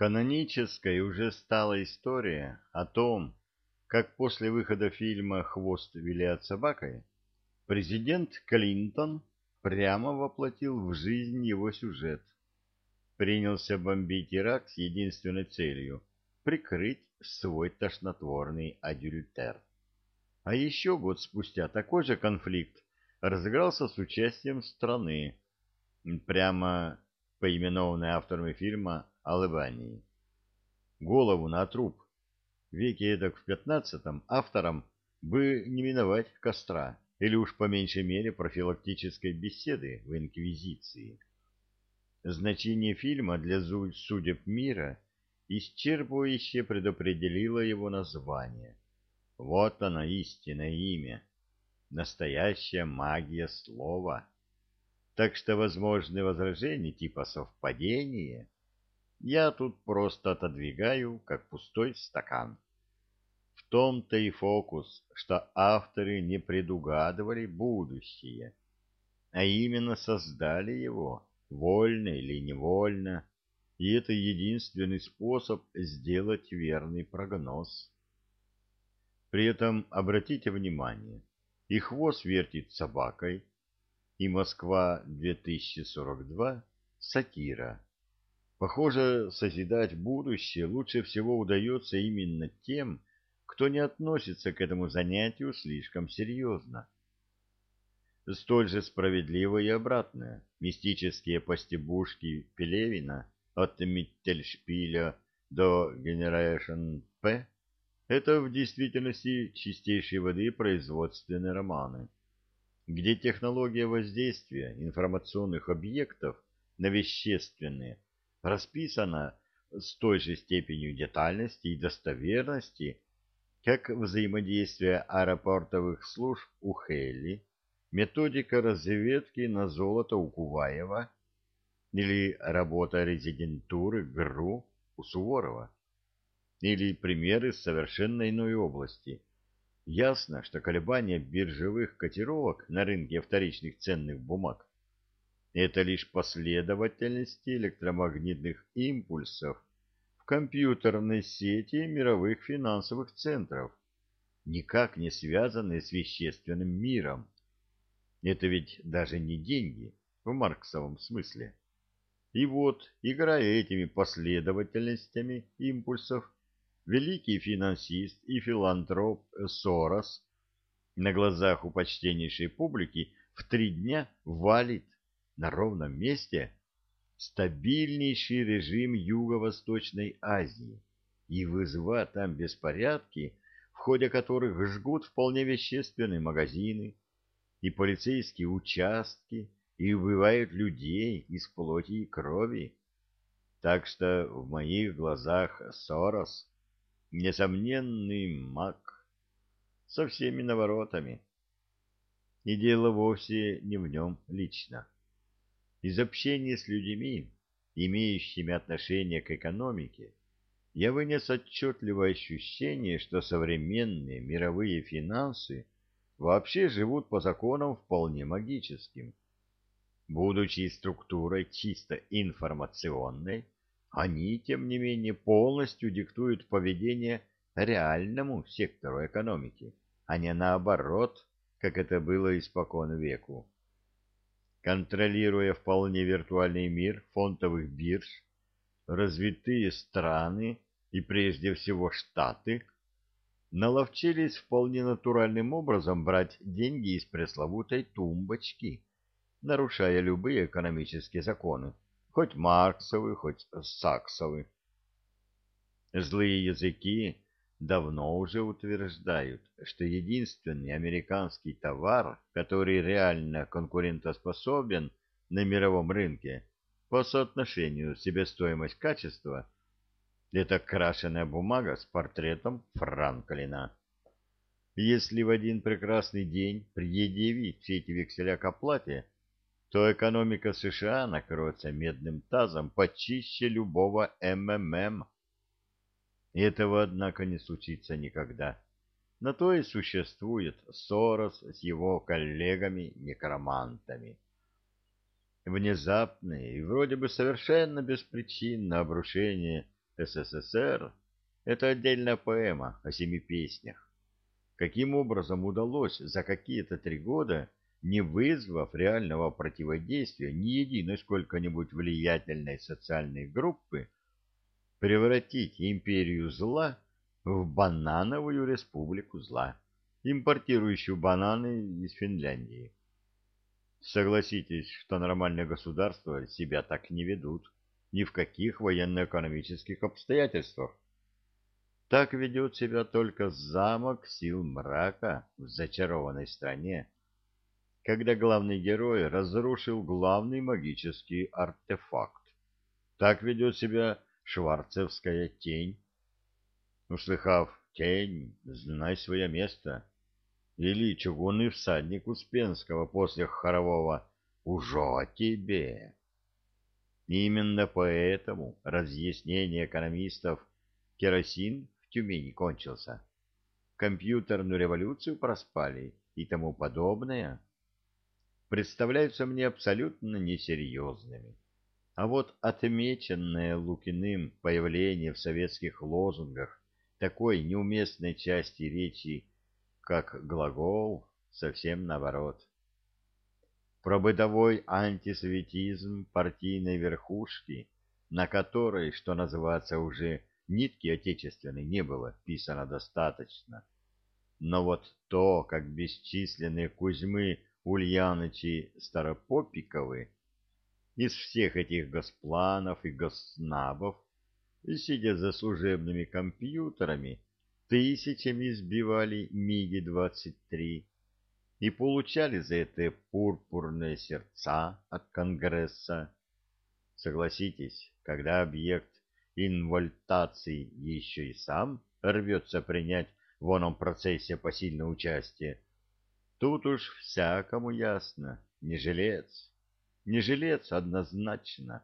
Канонической уже стала история о том, как после выхода фильма «Хвост виляет собакой» президент Клинтон прямо воплотил в жизнь его сюжет. Принялся бомбить Ирак с единственной целью — прикрыть свой тошнотворный адюльтер. А еще год спустя такой же конфликт разыгрался с участием страны, прямо поименованной авторами фильма Албании. Голову на труп. Веки эдак в пятнадцатом авторам бы не миновать костра или уж по меньшей мере профилактической беседы в Инквизиции. Значение фильма для судеб мира исчерпывающе предопределило его название. Вот оно, истинное имя. Настоящая магия слова. Так что возможны возражения типа совпадения я тут просто отодвигаю, как пустой стакан. В том-то и фокус, что авторы не предугадывали будущее, а именно создали его, вольно или невольно, и это единственный способ сделать верный прогноз. При этом обратите внимание, и хвост вертит собакой, и Москва 2042 — сатира. Похоже, созидать будущее лучше всего удается именно тем, кто не относится к этому занятию слишком серьезно. Столь же справедливо и обратное. Мистические постебушки Пелевина от Миттельшпиля до Generation P — это в действительности чистейшей воды производственные романы, где технология воздействия информационных объектов на вещественные – расписана с той же степенью детальности и достоверности, как взаимодействие аэропортовых служб у Хелли, методика разведки на золото у Куваева или работа резидентуры ГРУ у Суворова, или примеры совершенно иной области. Ясно, что колебания биржевых котировок на рынке вторичных ценных бумаг это лишь последовательности электромагнитных импульсов в компьютерной сети мировых финансовых центров, никак не связанные с вещественным миром. Это ведь даже не деньги в марксовом смысле. И вот, играя этими последовательностями импульсов, великий финансист и филантроп Сорос на глазах у почтеннейшей публики в три дня валит на ровном месте стабильнейший режим Юго-Восточной Азии и вызывая там беспорядки, в ходе которых жгут вполне вещественные магазины и полицейские участки и убивают людей из плоти и крови. Так что в моих глазах Сорос — несомненный маг со всеми наворотами. И дело вовсе не в нем лично. Из общения с людьми, имеющими отношение к экономике, я вынес отчетливое ощущение, что современные мировые финансы вообще живут по законам вполне магическим. Будучи структурой чисто информационной, они, тем не менее, полностью диктуют поведение реальному сектору экономики, а не наоборот, как это было испокон веку контролируя вполне виртуальный мир фондовых бирж, развитые страны и прежде всего Штаты наловчились вполне натуральным образом брать деньги из пресловутой тумбочки, нарушая любые экономические законы, хоть марксовые, хоть саксовые. Злые языки давно уже утверждают, что единственный американский товар, который реально конкурентоспособен на мировом рынке по соотношению себестоимость-качество, это крашеная бумага с портретом Франклина. Если в один прекрасный день предъявить все эти векселя к оплате, то экономика США накроется медным тазом почище любого МММ. Этого, однако, не случится никогда. На то и существует Сорос с его коллегами-некромантами. Внезапное и вроде бы совершенно беспричинное обрушение СССР — это отдельная поэма о семи песнях. Каким образом удалось за какие-то три года, не вызвав реального противодействия ни единой сколько-нибудь влиятельной социальной группы, превратить империю зла в банановую республику зла, импортирующую бананы из Финляндии? Согласитесь, что нормальные государства себя так не ведут ни в каких военно-экономических обстоятельствах. Так ведет себя только замок сил мрака в зачарованной стране, когда главный герой разрушил главный магический артефакт. Так ведет себя шварцевская тень. Услыхав «тень, знай свое место», или чугунный всадник Успенского после хорового «Ужо тебе». Именно поэтому разъяснение экономистов керосин в Тюмени кончился. Компьютерную революцию проспали и тому подобное представляются мне абсолютно несерьезными. А вот отмеченное Лукиным появление в советских лозунгах такой неуместной части речи как глагол, совсем наоборот. Про бытовой антисоветизм партийной верхушки, на которой, что называется, уже нитки отечественной не было писано достаточно. Но вот то, как бесчисленные Кузьмы Ульянычи Старопопиковы из всех этих госпланов и госнабов, сидя за служебными компьютерами, тысячами сбивали МиГи-23 и получали за это пурпурные сердца от Конгресса. Согласитесь, когда объект инвольтации еще и сам рвется принять в оном процессе посильное участие, тут уж всякому ясно, не жилец, не жилец однозначно.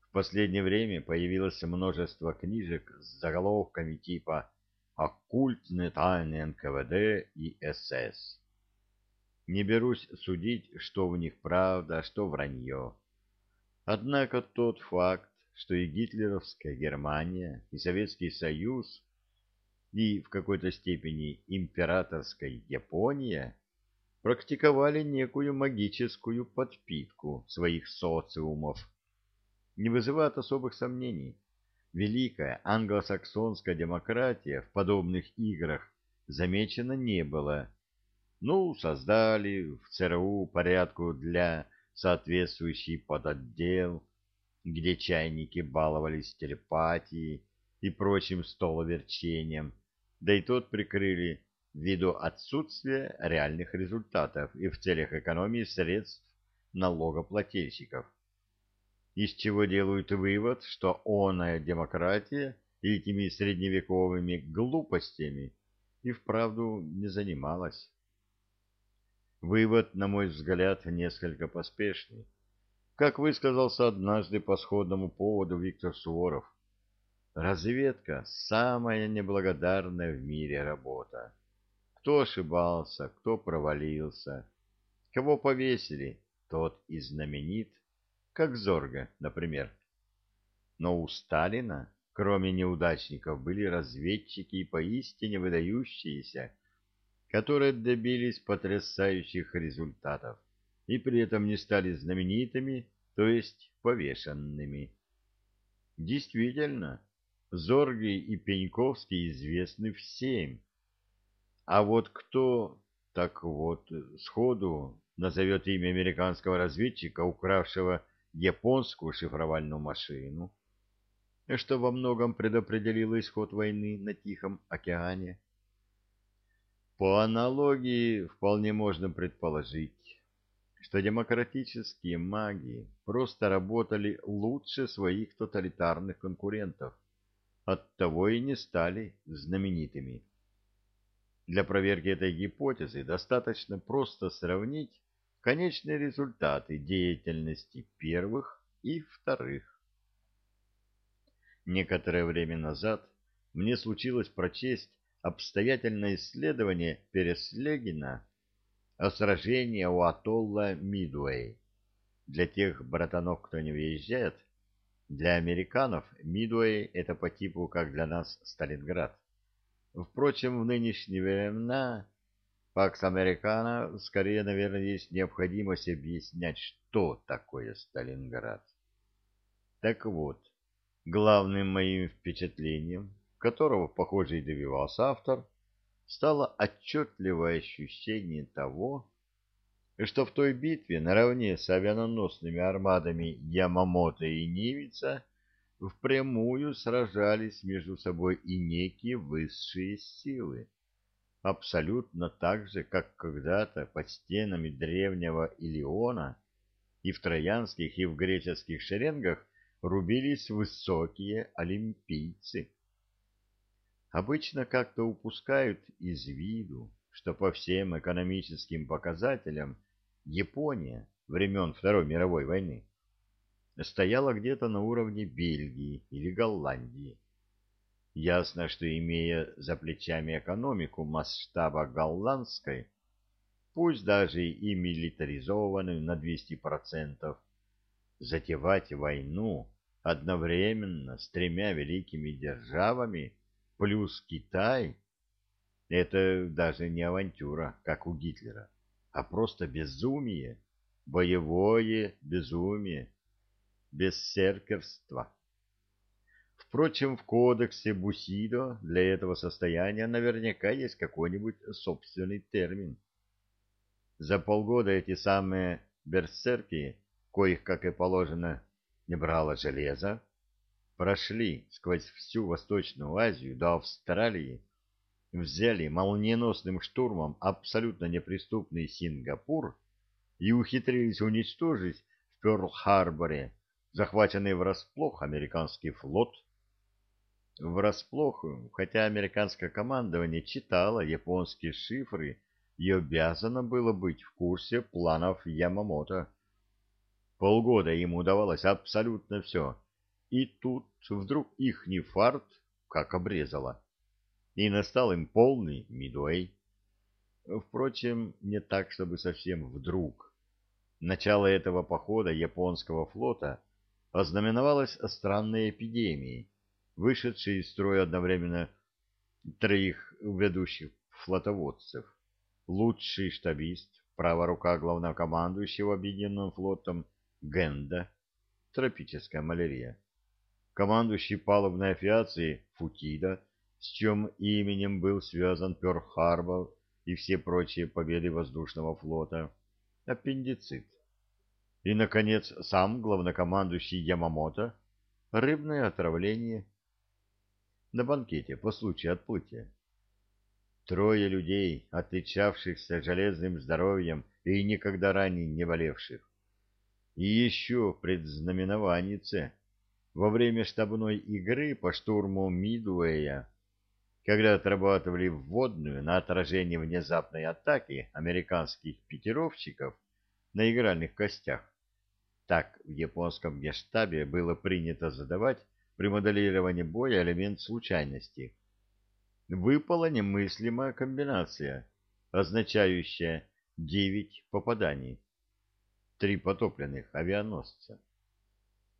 В последнее время появилось множество книжек с заголовками типа «Оккультные тайны НКВД и СС». Не берусь судить, что в них правда, что вранье. Однако тот факт, что и гитлеровская Германия, и Советский Союз, и в какой-то степени императорская Япония практиковали некую магическую подпитку своих социумов не вызывает особых сомнений. Великая англосаксонская демократия в подобных играх замечена не было. Ну, создали в ЦРУ порядку для соответствующий подотдел, где чайники баловались телепатией и прочим столоверчением, да и тот прикрыли ввиду отсутствия реальных результатов и в целях экономии средств налогоплательщиков из чего делают вывод, что оная демократия этими средневековыми глупостями и вправду не занималась. Вывод, на мой взгляд, несколько поспешный. Как высказался однажды по сходному поводу Виктор Суворов, разведка – самая неблагодарная в мире работа. Кто ошибался, кто провалился, кого повесили, тот и знаменит как Зорга, например. Но у Сталина, кроме неудачников, были разведчики и поистине выдающиеся, которые добились потрясающих результатов и при этом не стали знаменитыми, то есть повешенными. Действительно, Зорги и Пеньковский известны всем. А вот кто, так вот, сходу назовет имя американского разведчика, укравшего японскую шифровальную машину, что во многом предопределило исход войны на Тихом океане. По аналогии вполне можно предположить, что демократические маги просто работали лучше своих тоталитарных конкурентов, оттого и не стали знаменитыми. Для проверки этой гипотезы достаточно просто сравнить конечные результаты деятельности первых и вторых. Некоторое время назад мне случилось прочесть обстоятельное исследование Переслегина о сражении у атолла Мидуэй. Для тех братанов, кто не выезжает, Для американцев Мидуэй — это по типу, как для нас Сталинград. Впрочем, в нынешние времена Пакс Американо скорее, наверное, есть необходимость объяснять, что такое Сталинград. Так вот, главным моим впечатлением, которого, похоже, и добивался автор, стало отчетливое ощущение того, что в той битве наравне с авианосными армадами Ямамото и Нивица впрямую сражались между собой и некие высшие силы, абсолютно так же, как когда-то под стенами древнего Илиона и в троянских, и в греческих шеренгах рубились высокие олимпийцы. Обычно как-то упускают из виду, что по всем экономическим показателям Япония времен Второй мировой войны стояла где-то на уровне Бельгии или Голландии. Ясно, что имея за плечами экономику масштаба голландской, пусть даже и милитаризованную на 200%, затевать войну одновременно с тремя великими державами плюс Китай — это даже не авантюра, как у Гитлера а просто безумие, боевое безумие, бессеркерство. Впрочем, в кодексе Бусидо для этого состояния наверняка есть какой-нибудь собственный термин. За полгода эти самые берсерки, коих, как и положено, не брало железо, прошли сквозь всю Восточную Азию до Австралии взяли молниеносным штурмом абсолютно неприступный Сингапур и ухитрились уничтожить в Пёрл-Харборе захваченный врасплох американский флот. Врасплох, хотя американское командование читало японские шифры и обязано было быть в курсе планов Ямамото. Полгода ему удавалось абсолютно все, и тут вдруг их не фарт как обрезало и настал им полный Мидуэй. Впрочем, не так, чтобы совсем вдруг. Начало этого похода японского флота ознаменовалось странной эпидемией, вышедшей из строя одновременно троих ведущих флотоводцев. Лучший штабист, правая рука главнокомандующего объединенным флотом Генда, тропическая малярия, командующий палубной авиацией Фукида, с чем именем был связан Пёрл-Харбор и все прочие победы воздушного флота, аппендицит. И, наконец, сам главнокомандующий Ямамото, рыбное отравление на банкете по случаю отплытия. Трое людей, отличавшихся железным здоровьем и никогда ранее не болевших. И еще предзнаменованице во время штабной игры по штурму Мидуэя когда отрабатывали вводную на отражение внезапной атаки американских пикировщиков на игральных костях. Так в японском гештабе было принято задавать при моделировании боя элемент случайности. Выпала немыслимая комбинация, означающая 9 попаданий. Три потопленных авианосца.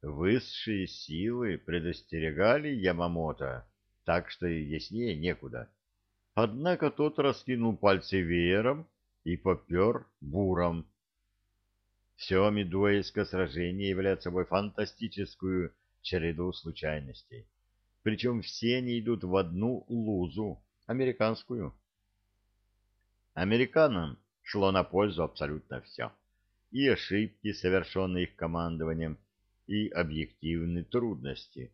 Высшие силы предостерегали Ямамото так что яснее некуда. Однако тот раскинул пальцы веером и попер буром. Все Мидуэйское сражение является собой фантастическую череду случайностей. Причем все они идут в одну лузу, американскую. Американам шло на пользу абсолютно все. И ошибки, совершенные их командованием, и объективные трудности,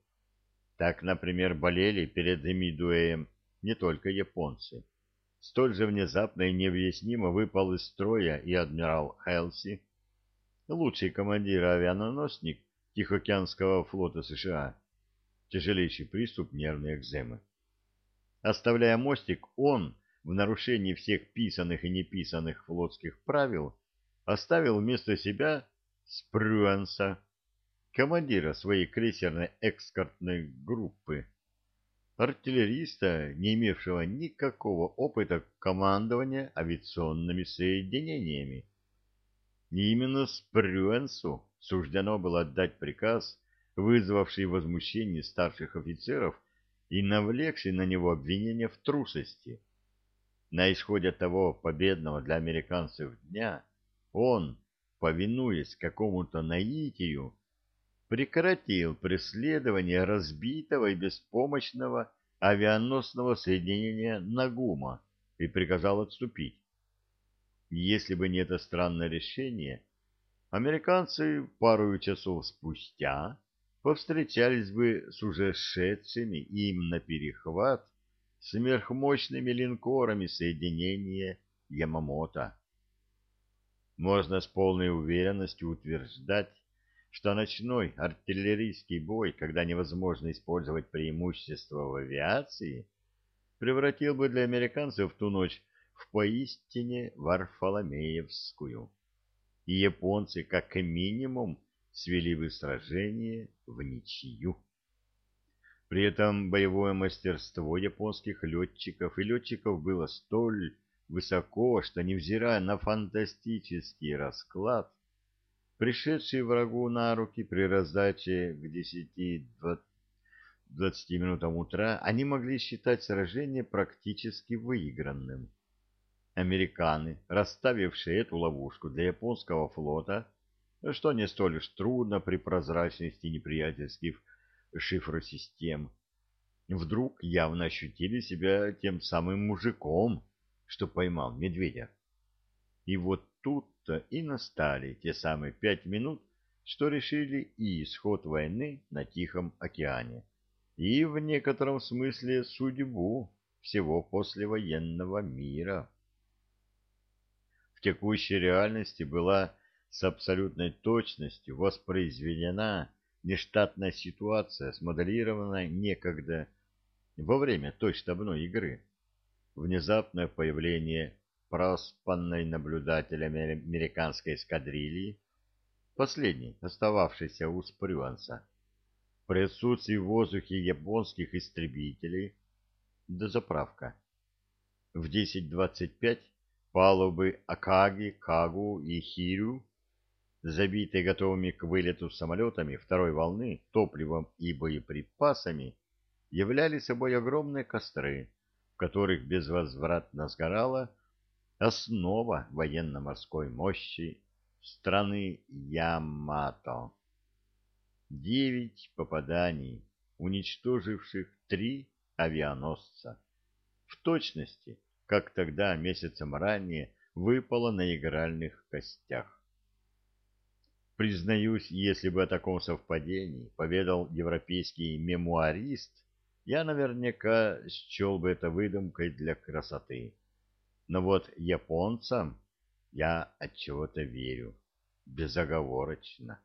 так, например, болели перед Мидуэем не только японцы. Столь же внезапно и необъяснимо выпал из строя и адмирал Хелси, лучший командир авианосник Тихоокеанского флота США, тяжелейший приступ нервной экземы. Оставляя мостик, он, в нарушении всех писанных и неписанных флотских правил, оставил вместо себя Спрюанса, командира своей крейсерной экскортной группы, артиллериста, не имевшего никакого опыта командования авиационными соединениями. И именно Спрюенсу суждено было отдать приказ вызвавший возмущение старших офицеров и навлекший на него обвинение в трусости. На исходе того победного для американцев дня он, повинуясь какому-то наитию, прекратил преследование разбитого и беспомощного авианосного соединения Нагума и приказал отступить. Если бы не это странное решение, американцы пару часов спустя повстречались бы с уже шедшими им на перехват сверхмощными линкорами соединения Ямамото. Можно с полной уверенностью утверждать, что ночной артиллерийский бой, когда невозможно использовать преимущество в авиации, превратил бы для американцев ту ночь в поистине Варфоломеевскую. И японцы, как минимум, свели бы сражение в ничью. При этом боевое мастерство японских летчиков и летчиков было столь высоко, что, невзирая на фантастический расклад, пришедший врагу на руки при раздаче к 10-20 минутам утра, они могли считать сражение практически выигранным. Американы, расставившие эту ловушку для японского флота, что не столь уж трудно при прозрачности неприятельских шифросистем, вдруг явно ощутили себя тем самым мужиком, что поймал медведя. И вот тут-то и настали те самые пять минут, что решили и исход войны на Тихом океане, и в некотором смысле судьбу всего послевоенного мира. Текущей реальности была с абсолютной точностью воспроизведена нештатная ситуация, смоделированная некогда во время той штабной игры. Внезапное появление проспанной наблюдателями американской эскадрильи, последней, остававшейся у Спрюанса, при отсутствии в воздухе японских истребителей, дозаправка. В 10.25 палубы Акаги, Кагу и Хирю забитые готовыми к вылету самолетами второй волны, топливом и боеприпасами, являли собой огромные костры, в которых безвозвратно сгорала основа военно-морской мощи страны Ямато. Девять попаданий, уничтоживших три авианосца. В точности, как тогда месяцем ранее выпало на игральных костях. Признаюсь, если бы о таком совпадении поведал европейский мемуарист, я наверняка счел бы это выдумкой для красоты. Но вот японцам я от чего-то верю, безоговорочно.